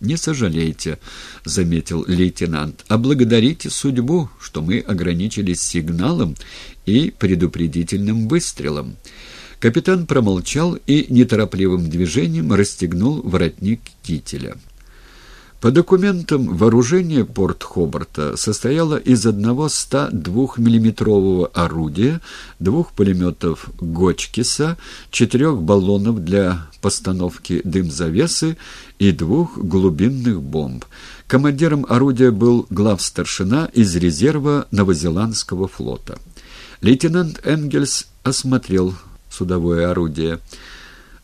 «Не сожалейте», — заметил лейтенант, — «а благодарите судьбу, что мы ограничились сигналом и предупредительным выстрелом». Капитан промолчал и неторопливым движением расстегнул воротник кителя. По документам, вооружение порт Хобарта состояло из одного 102-миллиметрового орудия, двух пулеметов Гочкиса, четырех баллонов для постановки дым-завесы и двух глубинных бомб. Командиром орудия был главстаршина из резерва Новозеландского флота. Лейтенант Энгельс осмотрел судовое орудие.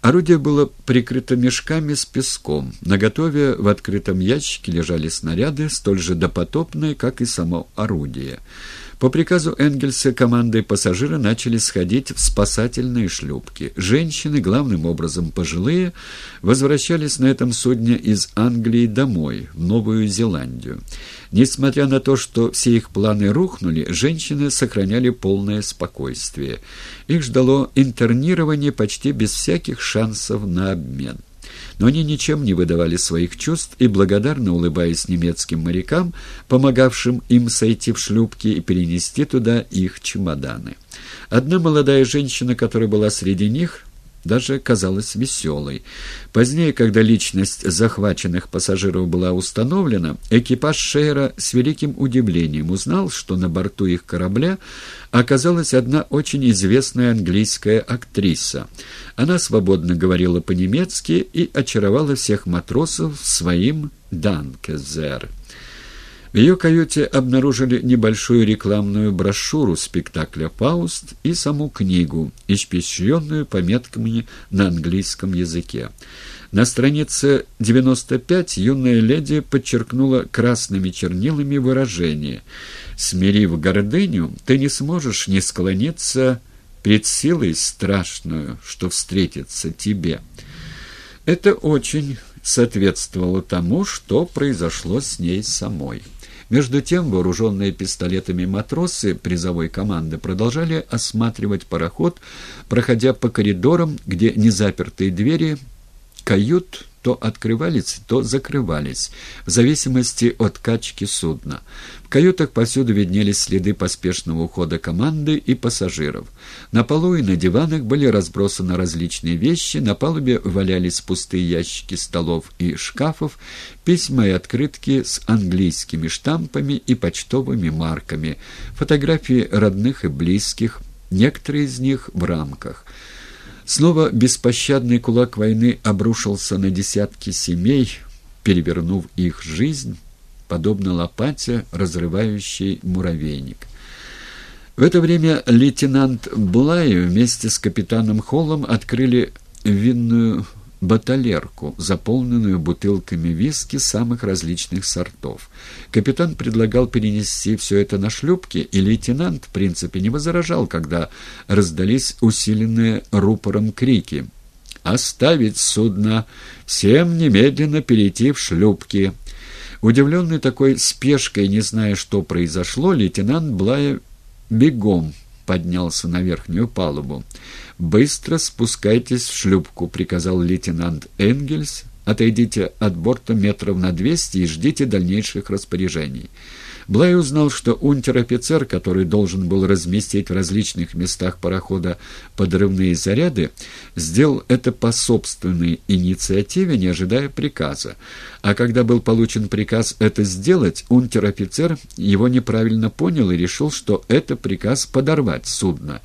Орудие было прикрыто мешками с песком. Наготове в открытом ящике лежали снаряды, столь же допотопные, как и само орудие. По приказу Энгельса команды пассажиры начали сходить в спасательные шлюпки. Женщины, главным образом пожилые, возвращались на этом судне из Англии домой, в Новую Зеландию. Несмотря на то, что все их планы рухнули, женщины сохраняли полное спокойствие. Их ждало интернирование почти без всяких шансов на обмен но они ничем не выдавали своих чувств и, благодарно улыбаясь немецким морякам, помогавшим им сойти в шлюпки и перенести туда их чемоданы. Одна молодая женщина, которая была среди них, даже казалась веселой. Позднее, когда личность захваченных пассажиров была установлена, экипаж Шейра с великим удивлением узнал, что на борту их корабля оказалась одна очень известная английская актриса. Она свободно говорила по-немецки и очаровала всех матросов своим «Данкезер». В ее каюте обнаружили небольшую рекламную брошюру спектакля «Фауст» и саму книгу, испещренную пометками на английском языке. На странице 95 юная леди подчеркнула красными чернилами выражение «Смирив гордыню, ты не сможешь не склониться пред силой страшную, что встретится тебе». Это очень соответствовало тому, что произошло с ней самой. Между тем, вооруженные пистолетами матросы призовой команды продолжали осматривать пароход, проходя по коридорам, где незапертые двери кают то открывались, то закрывались, в зависимости от качки судна. В каютах повсюду виднелись следы поспешного ухода команды и пассажиров. На полу и на диванах были разбросаны различные вещи, на палубе валялись пустые ящики столов и шкафов, письма и открытки с английскими штампами и почтовыми марками, фотографии родных и близких, некоторые из них в рамках – Снова беспощадный кулак войны обрушился на десятки семей, перевернув их жизнь, подобно лопате, разрывающей муравейник. В это время лейтенант Блай вместе с капитаном Холлом открыли винную баталерку, заполненную бутылками виски самых различных сортов. Капитан предлагал перенести все это на шлюпки, и лейтенант, в принципе, не возражал, когда раздались усиленные рупором крики. «Оставить судно! Всем немедленно перейти в шлюпки!» Удивленный такой спешкой, не зная, что произошло, лейтенант Блая бегом поднялся на верхнюю палубу. «Быстро спускайтесь в шлюпку», — приказал лейтенант Энгельс. «Отойдите от борта метров на двести и ждите дальнейших распоряжений». Блай узнал, что унтер-офицер, который должен был разместить в различных местах парохода подрывные заряды, сделал это по собственной инициативе, не ожидая приказа. А когда был получен приказ это сделать, унтер-офицер его неправильно понял и решил, что это приказ подорвать судно.